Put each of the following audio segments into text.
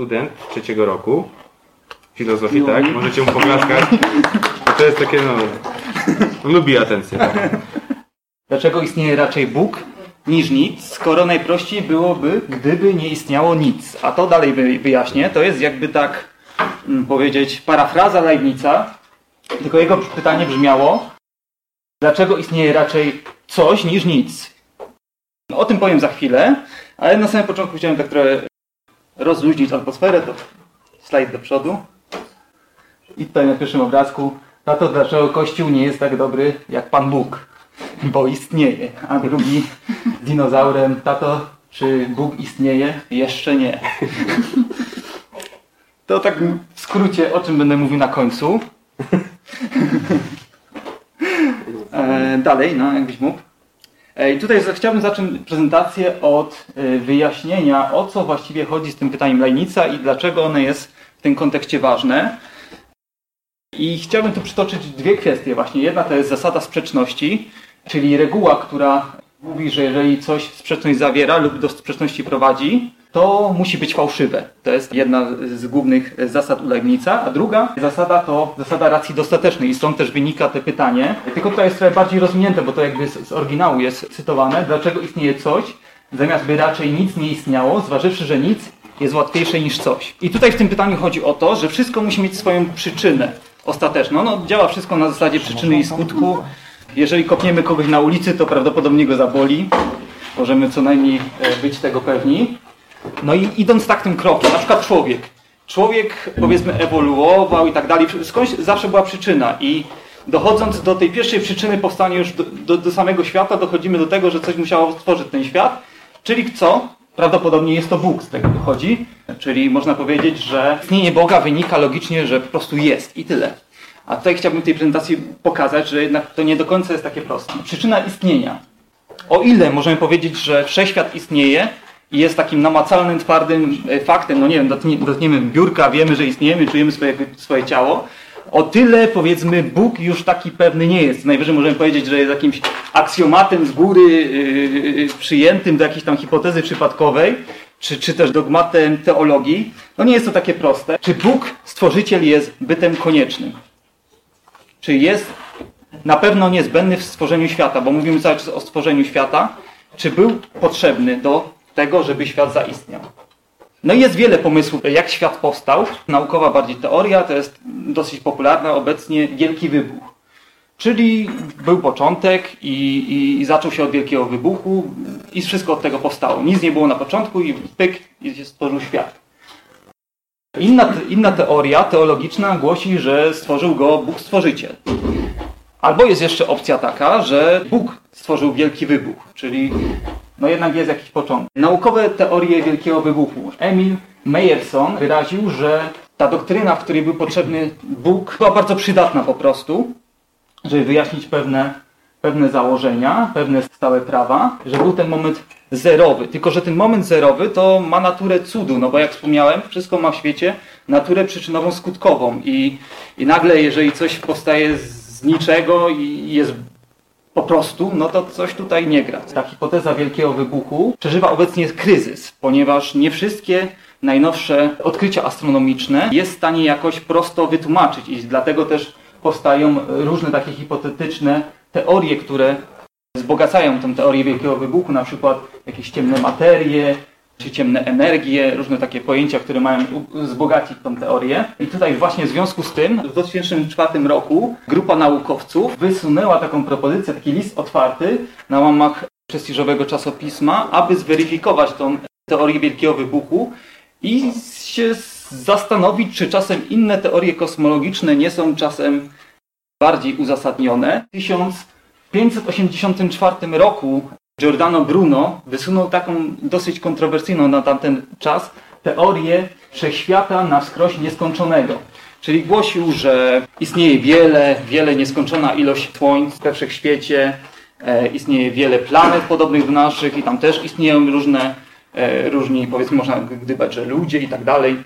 student trzeciego roku filozofii, tak? Możecie mu poklaskać. Bo to jest takie, no... Lubi atencję. Tak? Dlaczego istnieje raczej Bóg niż nic, skoro najprościej byłoby, gdyby nie istniało nic. A to dalej wyjaśnię. To jest jakby tak mm, powiedzieć parafraza Leibnica, tylko jego pytanie brzmiało, dlaczego istnieje raczej coś niż nic. No, o tym powiem za chwilę, ale na samym początku chciałem tak trochę rozluźnić atmosferę, to slajd do przodu. I tutaj na pierwszym obrazku, to dlaczego Kościół nie jest tak dobry jak Pan Bóg bo istnieje. A drugi dinozaurem, tato, czy Bóg istnieje? Jeszcze nie. To tak w skrócie, o czym będę mówił na końcu. E, dalej, no, jakbyś mógł. E, I tutaj chciałbym zacząć prezentację od e, wyjaśnienia, o co właściwie chodzi z tym pytaniem Lejnica i dlaczego one jest w tym kontekście ważne. I chciałbym tu przytoczyć dwie kwestie właśnie. Jedna to jest zasada sprzeczności, czyli reguła, która mówi, że jeżeli coś sprzeczność zawiera lub do sprzeczności prowadzi, to musi być fałszywe. To jest jedna z głównych zasad u Leibnica. A druga zasada to zasada racji dostatecznej i stąd też wynika to pytanie. Tylko tutaj jest trochę bardziej rozwinięte, bo to jakby z oryginału jest cytowane. Dlaczego istnieje coś, zamiast by raczej nic nie istniało, zważywszy, że nic jest łatwiejsze niż coś. I tutaj w tym pytaniu chodzi o to, że wszystko musi mieć swoją przyczynę ostateczną. No, działa wszystko na zasadzie przyczyny i skutku. Jeżeli kopniemy kogoś na ulicy, to prawdopodobnie go zaboli. Możemy co najmniej e, być tego pewni. No i idąc tak tym krokiem, na przykład człowiek. Człowiek, powiedzmy, ewoluował i tak dalej. Skądś zawsze była przyczyna i dochodząc do tej pierwszej przyczyny powstania już do, do, do, samego świata, dochodzimy do tego, że coś musiało stworzyć ten świat. Czyli co? Prawdopodobnie jest to Bóg, z tego wychodzi. Czyli można powiedzieć, że istnienie Boga wynika logicznie, że po prostu jest i tyle. A tutaj chciałbym w tej prezentacji pokazać, że jednak to nie do końca jest takie proste. Przyczyna istnienia. O ile możemy powiedzieć, że wszechświat istnieje i jest takim namacalnym, twardym e, faktem, no nie wiem, dotkniemy biurka, wiemy, że istniejemy, czujemy swoje, swoje ciało, o tyle powiedzmy Bóg już taki pewny nie jest. Najwyżej możemy powiedzieć, że jest jakimś aksjomatem z góry yy, przyjętym do jakiejś tam hipotezy przypadkowej, czy, czy też dogmatem teologii. No nie jest to takie proste. Czy Bóg, stworzyciel, jest bytem koniecznym? Czy jest na pewno niezbędny w stworzeniu świata, bo mówimy cały czas o stworzeniu świata, czy był potrzebny do tego, żeby świat zaistniał. No i jest wiele pomysłów, jak świat powstał. Naukowa bardziej teoria, to jest dosyć popularna obecnie wielki wybuch. Czyli był początek i, i, i, zaczął się od wielkiego wybuchu i wszystko od tego powstało. Nic nie było na początku i pyk, i się stworzył świat. Inna, inna teoria teologiczna głosi, że stworzył go Bóg Stworzyciel. Albo jest jeszcze opcja taka, że Bóg stworzył wielki wybuch, czyli no jednak jest jakiś początek. Naukowe teorie wielkiego wybuchu. Emil Meyerson wyraził, że ta doktryna, w której był potrzebny Bóg, była bardzo przydatna po prostu, żeby wyjaśnić pewne, pewne założenia, pewne stałe prawa, że był ten moment zerowy. Tylko, że ten moment zerowy to ma naturę cudu, no bo jak wspomniałem, wszystko ma w świecie naturę przyczynową, skutkową i, i nagle, jeżeli coś powstaje z niczego i jest po prostu, no to coś tutaj nie gra. Ta hipoteza wielkiego wybuchu przeżywa obecnie kryzys, ponieważ nie wszystkie najnowsze odkrycia astronomiczne jest w stanie jakoś prosto wytłumaczyć i dlatego też powstają różne takie hipotetyczne teorie, które wzbogacają tę teorię wielkiego wybuchu, na przykład jakieś ciemne materie, czy ciemne energie, różne takie pojęcia, które mają wzbogacić tę teorię. I tutaj właśnie w związku z tym w 2004 roku grupa naukowców wysunęła taką propozycję, taki list otwarty na łamach prestiżowego czasopisma, aby zweryfikować tą teorię wielkiego wybuchu i się zastanowić, czy czasem inne teorie kosmologiczne nie są czasem bardziej uzasadnione. 1584 roku Giordano Bruno wysunął taką dosyć kontrowersyjną na tamten czas teorię wszechświata na wskroś nieskończonego. Czyli głosił, że istnieje wiele, wiele nieskończona ilość słońc we wszechświecie, e, istnieje wiele planet podobnych do naszych i tam też istnieją różne, e, różni, powiedzmy, można gdybać, że ludzie i tak dalej,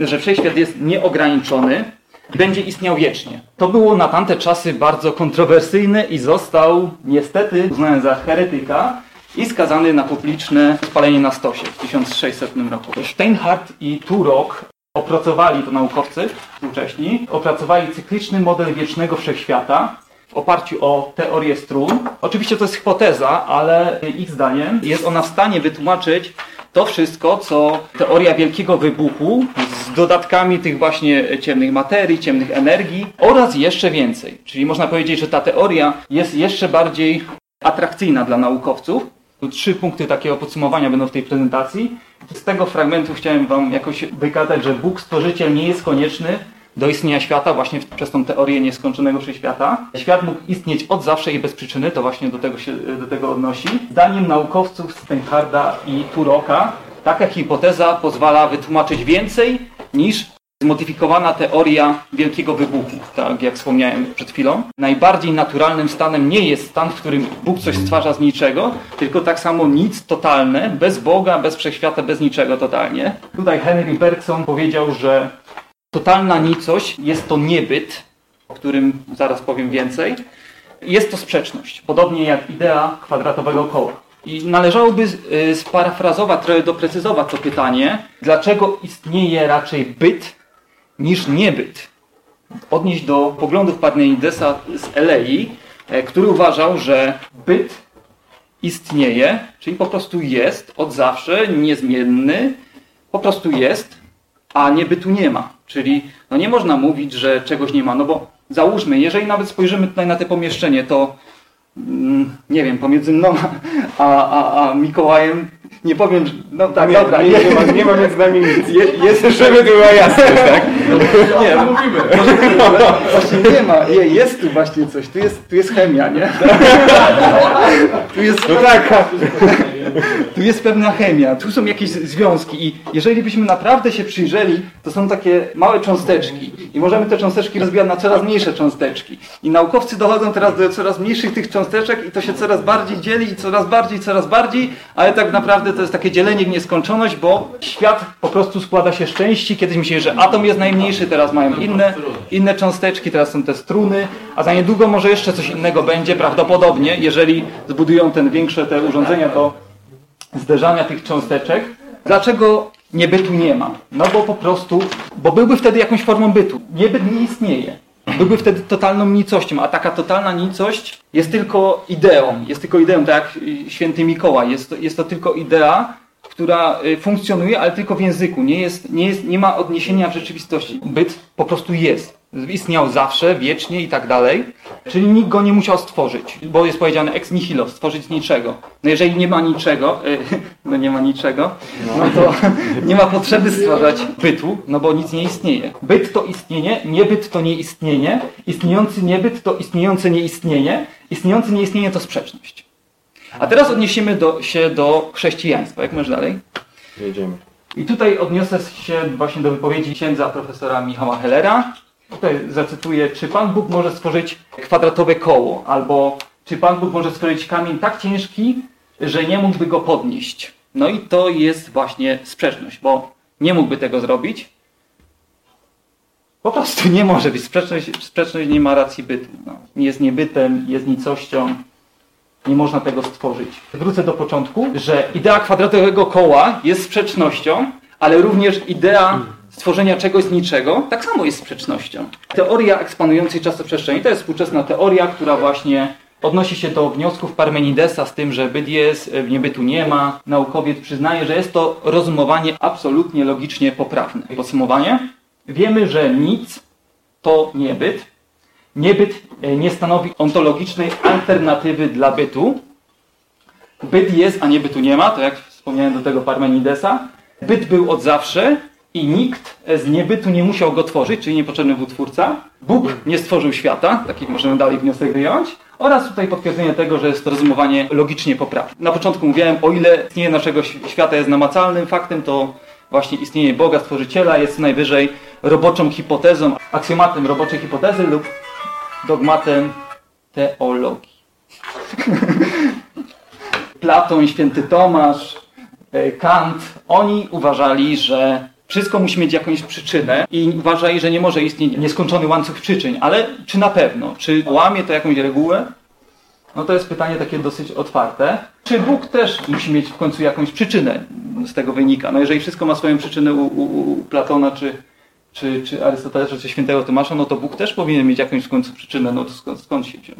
że wszechświat jest nieograniczony będzie istniał wiecznie. To było na tamte czasy bardzo kontrowersyjne i został niestety uznany za heretyka i skazany na publiczne spalenie na stosie w 1600 roku. Steinhardt i Turok opracowali, to naukowcy współcześni, opracowali cykliczny model wiecznego wszechświata w oparciu o teorię strun. Oczywiście to jest hipoteza, ale ich zdaniem jest ona w stanie wytłumaczyć to wszystko, co teoria wielkiego wybuchu z dodatkami tych właśnie ciemnych materii, ciemnych energii oraz jeszcze więcej. Czyli można powiedzieć, że ta teoria jest jeszcze bardziej atrakcyjna dla naukowców. Tu trzy punkty takiego podsumowania będą w tej prezentacji. Z tego fragmentu chciałem Wam jakoś wykazać, że Bóg Stworzyciel nie jest konieczny do istnienia świata właśnie przez tą teorię nieskończonego wszechświata. Świat mógł istnieć od zawsze i bez przyczyny, to właśnie do tego się do tego odnosi. Zdaniem naukowców Steinharda i Turoka taka hipoteza pozwala wytłumaczyć więcej niż zmodyfikowana teoria wielkiego wybuchu, tak jak wspomniałem przed chwilą. Najbardziej naturalnym stanem nie jest stan, w którym Bóg coś stwarza z niczego, tylko tak samo nic totalne, bez Boga, bez wszechświata, bez niczego totalnie. Tutaj Henry Bergson powiedział, że totalna nicość jest to niebyt, o którym zaraz powiem więcej. Jest to sprzeczność, podobnie jak idea kwadratowego koła. I należałoby y, sparafrazować, trochę doprecyzować to pytanie, dlaczego istnieje raczej byt niż niebyt. Odnieść do poglądów Parmenidesa z Elei, e, który uważał, że byt istnieje, czyli po prostu jest od zawsze, niezmienny, po prostu jest, a niebytu nie ma. Czyli no nie można mówić, że czegoś nie ma, no bo załóżmy, jeżeli nawet spojrzymy tutaj na te pomieszczenie, to mm, nie wiem, pomiędzy mną a, a, a Mikołajem nie powiem, że... No tak, Nie, dobra. nie, nie, ma, nie ma między nami nic. Je, jest, żeby była jasność, tak? Nie, mówimy. Właśnie nie ma. Je, jest tu właśnie coś. Tu jest, tu jest chemia, nie? Tu jest, No tak. tu jest pewna chemia. Tu są jakieś związki i jeżeli byśmy naprawdę się przyjrzeli, to są takie małe cząsteczki i możemy te cząsteczki rozbijać na coraz mniejsze cząsteczki. I naukowcy dochodzą teraz do coraz mniejszych tych cząsteczek i to się coraz bardziej dzieli i coraz bardziej, coraz bardziej, ale tak naprawdę to jest takie dzielenie w nieskończoność, bo świat po prostu składa się z części. Kiedyś myśleli, że atom jest najmniejszy, teraz mają inne, inne cząsteczki, teraz są te struny, a za niedługo może jeszcze coś innego będzie, prawdopodobnie, jeżeli zbudują ten większe te urządzenia do zderzania tych cząsteczek. Dlaczego niebytu nie ma? No bo po prostu, bo byłby wtedy jakąś formą bytu. Niebyt nie istnieje. Byłby wtedy totalną nicością, a taka totalna nicość jest tylko ideą. Jest tylko ideą, tak jak święty Mikołaj. Jest to, jest to tylko idea, która y, funkcjonuje, ale tylko w języku. Nie, jest, nie, jest, nie ma odniesienia w rzeczywistości. Byt po prostu jest. Istniał zawsze, wiecznie i tak dalej. Czyli nikt go nie musiał stworzyć, bo jest powiedziane ex nihilo, stworzyć z niczego. No jeżeli nie ma niczego, y, no nie ma niczego, no to nie ma potrzeby stwarzać bytu, no bo nic nie istnieje. Byt to istnienie, niebyt to nieistnienie, istniejący niebyt to istniejące nieistnienie, istniejący nieistnienie to sprzeczność. A teraz odniesiemy do, się do chrześcijaństwa. Jak masz dalej? Jedziemy. I tutaj odniosę się właśnie do wypowiedzi księdza profesora Michała Hellera. Tutaj zacytuję, czy Pan Bóg może stworzyć kwadratowe koło, albo czy Pan Bóg może stworzyć kamień tak ciężki, że nie mógłby go podnieść. No i to jest właśnie sprzeczność, bo nie mógłby tego zrobić. Po prostu nie może być. Sprzeczność, sprzeczność nie ma racji bytu. No. Jest niebytem, jest nicością. Nie można tego stworzyć. Wrócę do początku, że idea kwadratowego koła jest sprzecznością, ale również idea stworzenia czegoś z niczego tak samo jest sprzecznością. Teoria ekspanującej czasoprzestrzeni to jest współczesna teoria, która właśnie odnosi się do wniosków Parmenidesa z tym, że byt jest, niebytu nie ma. Naukowiec przyznaje, że jest to rozumowanie absolutnie logicznie poprawne. Podsumowanie. Wiemy, że nic to niebyt, Niebyt nie stanowi ontologicznej alternatywy dla bytu. Byt jest, a niebytu nie ma, to jak wspomniałem do tego Parmenidesa. Byt był od zawsze i nikt z niebytu nie musiał go tworzyć, czyli niepotrzebny był twórca. Bóg nie stworzył świata, taki możemy dalej wniosek wyjąć. Oraz tutaj potwierdzenie tego, że jest to rozumowanie logicznie poprawne. Na początku mówiłem, o ile istnienie naszego świata jest namacalnym faktem, to właśnie istnienie Boga, Stworzyciela jest najwyżej roboczą hipotezą, aksjomatem roboczej hipotezy lub dogmatem teologii. Platon, święty Tomasz, Kant, oni uważali, że wszystko musi mieć jakąś przyczynę i uważali, że nie może istnieć nieskończony łańcuch przyczyn. Ale czy na pewno? Czy łamie to jakąś regułę? No to jest pytanie takie dosyć otwarte. Czy Bóg też musi mieć w końcu jakąś przyczynę z tego wynika? No jeżeli wszystko ma swoją przyczynę u, u, u Platona, czy, czy, czy Arystotelesa, czy świętego Tomasza, no to Bóg też powinien mieć jakąś w końcu przyczynę. No to skąd, skąd się wziął?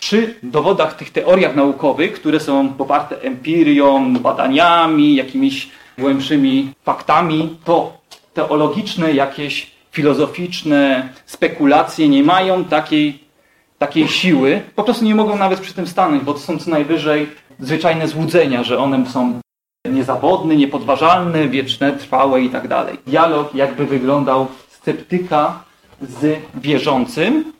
Przy dowodach, tych teoriach naukowych, które są poparte empirią, badaniami, jakimiś głębszymi faktami, to teologiczne, jakieś filozoficzne spekulacje nie mają takiej, takiej siły. Po prostu nie mogą nawet przy tym stanąć, bo to są co najwyżej zwyczajne złudzenia, że one są niezawodne, niepodważalne, wieczne, trwałe i tak dalej. Dialog jakby wyglądał sceptyka z wierzącym.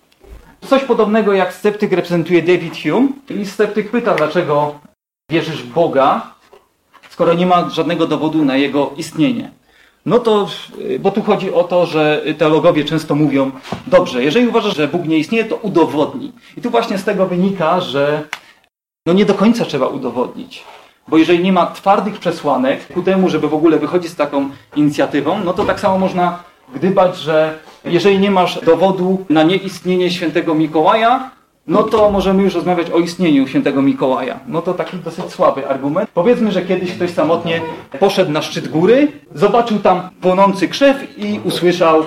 Coś podobnego jak sceptyk reprezentuje David Hume. I sceptyk pyta, dlaczego wierzysz w Boga, skoro nie ma żadnego dowodu na jego istnienie. No to, bo tu chodzi o to, że teologowie często mówią, dobrze, jeżeli uważasz, że Bóg nie istnieje, to udowodnij. I tu właśnie z tego wynika, że no nie do końca trzeba udowodnić. Bo jeżeli nie ma twardych przesłanek ku temu, żeby w ogóle wychodzić z taką inicjatywą, no to tak samo można gdybać, że jeżeli nie masz dowodu na nieistnienie świętego Mikołaja, no to możemy już rozmawiać o istnieniu świętego Mikołaja. No to taki dosyć słaby argument. Powiedzmy, że kiedyś ktoś samotnie poszedł na szczyt góry, zobaczył tam płonący krzew i usłyszał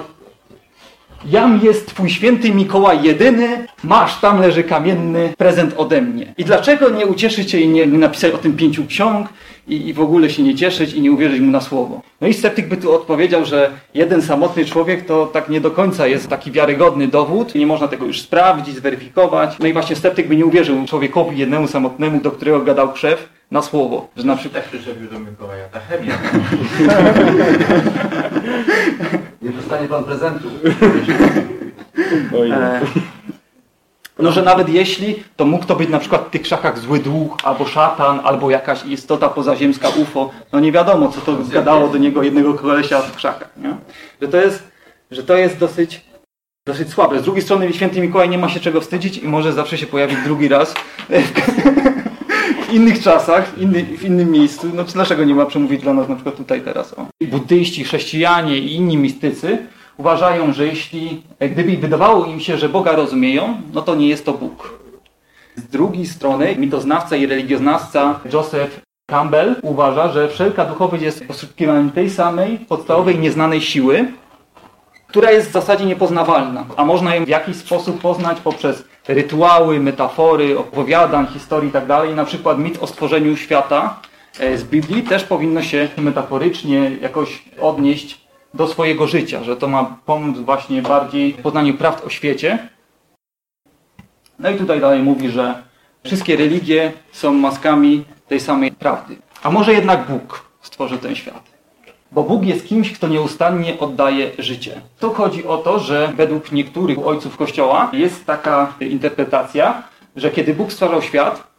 Jam jest twój święty Mikołaj jedyny, masz tam leży kamienny prezent ode mnie. I dlaczego nie ucieszyć się i nie, nie napisać o tym pięciu ksiąg i, i w ogóle się nie cieszyć i nie uwierzyć mu na słowo? No i sceptyk by tu odpowiedział, że jeden samotny człowiek to tak nie do końca jest taki wiarygodny dowód. Nie można tego już sprawdzić, zweryfikować. No i właśnie sceptyk by nie uwierzył człowiekowi jednemu samotnemu, do którego gadał krzew, na słowo. Że na przykład... Tak przyczepił do Mikołaja, ta chemia. Nie dostanie pan prezentu. E, no, że nawet jeśli, to mógł to być na przykład w tych krzakach zły duch, albo szatan, albo jakaś istota pozaziemska UFO. No nie wiadomo, co to zgadało do niego jednego kolesia w krzakach. Nie? Że, to jest, że to jest dosyć, dosyć słabe. Z drugiej strony święty Mikołaj nie ma się czego wstydzić i może zawsze się pojawić drugi raz w innych czasach, inny, w innym miejscu. No dlaczego nie ma przemówić dla nas na przykład tutaj teraz? O. Buddyści, chrześcijanie i inni mistycy uważają, że jeśli, gdyby wydawało im się, że Boga rozumieją, no to nie jest to Bóg. Z drugiej strony mitoznawca i religioznawca Joseph Campbell uważa, że wszelka duchowość jest poszukiwaniem tej samej podstawowej, nieznanej siły, która jest w zasadzie niepoznawalna, a można ją w jakiś sposób poznać poprzez rytuały, metafory, opowiadań, historii itd. Na przykład mit o stworzeniu świata e, z Biblii też powinno się metaforycznie jakoś odnieść do swojego życia, że to ma pomóc właśnie bardziej w poznaniu prawd o świecie. No i tutaj dalej mówi, że wszystkie religie są maskami tej samej prawdy. A może jednak Bóg stworzył ten świat? Bo Bóg jest kimś, kto nieustannie oddaje życie. Tu chodzi o to, że według niektórych ojców Kościoła jest taka interpretacja, że kiedy Bóg stwarzał świat,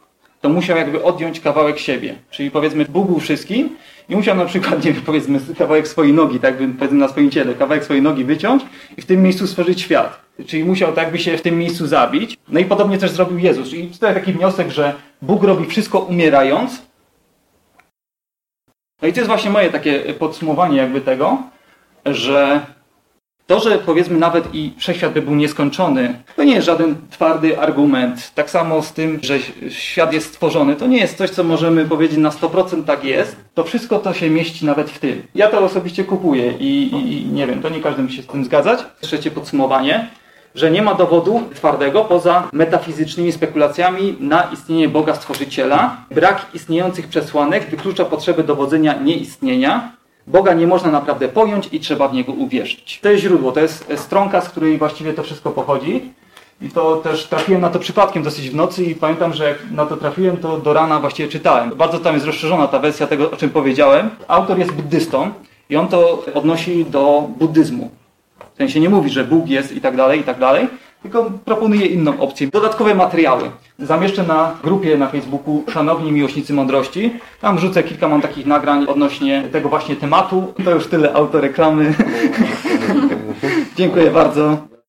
to musiał jakby odjąć kawałek siebie. Czyli powiedzmy, Bóg był wszystkim i musiał na przykład, nie wiem, powiedzmy, kawałek swojej nogi, tak powiedzmy na swoim ciele, kawałek swojej nogi wyciąć i w tym miejscu stworzyć świat. Czyli musiał tak by się w tym miejscu zabić. No i podobnie też zrobił Jezus. I tutaj taki wniosek, że Bóg robi wszystko umierając. No i to jest właśnie moje takie podsumowanie jakby tego, że to, że powiedzmy nawet i wszechświat by był nieskończony, to nie jest żaden twardy argument. Tak samo z tym, że świat jest stworzony, to nie jest coś, co możemy powiedzieć na 100% tak jest. To wszystko to się mieści nawet w tym. Ja to osobiście kupuję i, i, i nie wiem, to nie każdy musi się z tym zgadzać. Trzecie podsumowanie, że nie ma dowodu twardego poza metafizycznymi spekulacjami na istnienie Boga Stworzyciela. Brak istniejących przesłanek wyklucza potrzebę dowodzenia nieistnienia Boga nie można naprawdę pojąć i trzeba w Niego uwierzyć. To jest źródło, to jest stronka, z której właściwie to wszystko pochodzi. I to też trafiłem na to przypadkiem dosyć w nocy i pamiętam, że jak na to trafiłem, to do rana właściwie czytałem. Bardzo tam jest rozszerzona ta wersja tego, o czym powiedziałem. Autor jest buddystą i on to odnosi do buddyzmu. W sensie nie mówi, że Bóg jest i tak dalej, i tak dalej, tylko proponuje inną opcję. Dodatkowe materiały. Zamieszczę na grupie na Facebooku Szanowni Miłośnicy Mądrości. Tam wrzucę kilka mam takich nagrań odnośnie tego właśnie tematu. To już tyle autoreklamy. Dziękuję bardzo.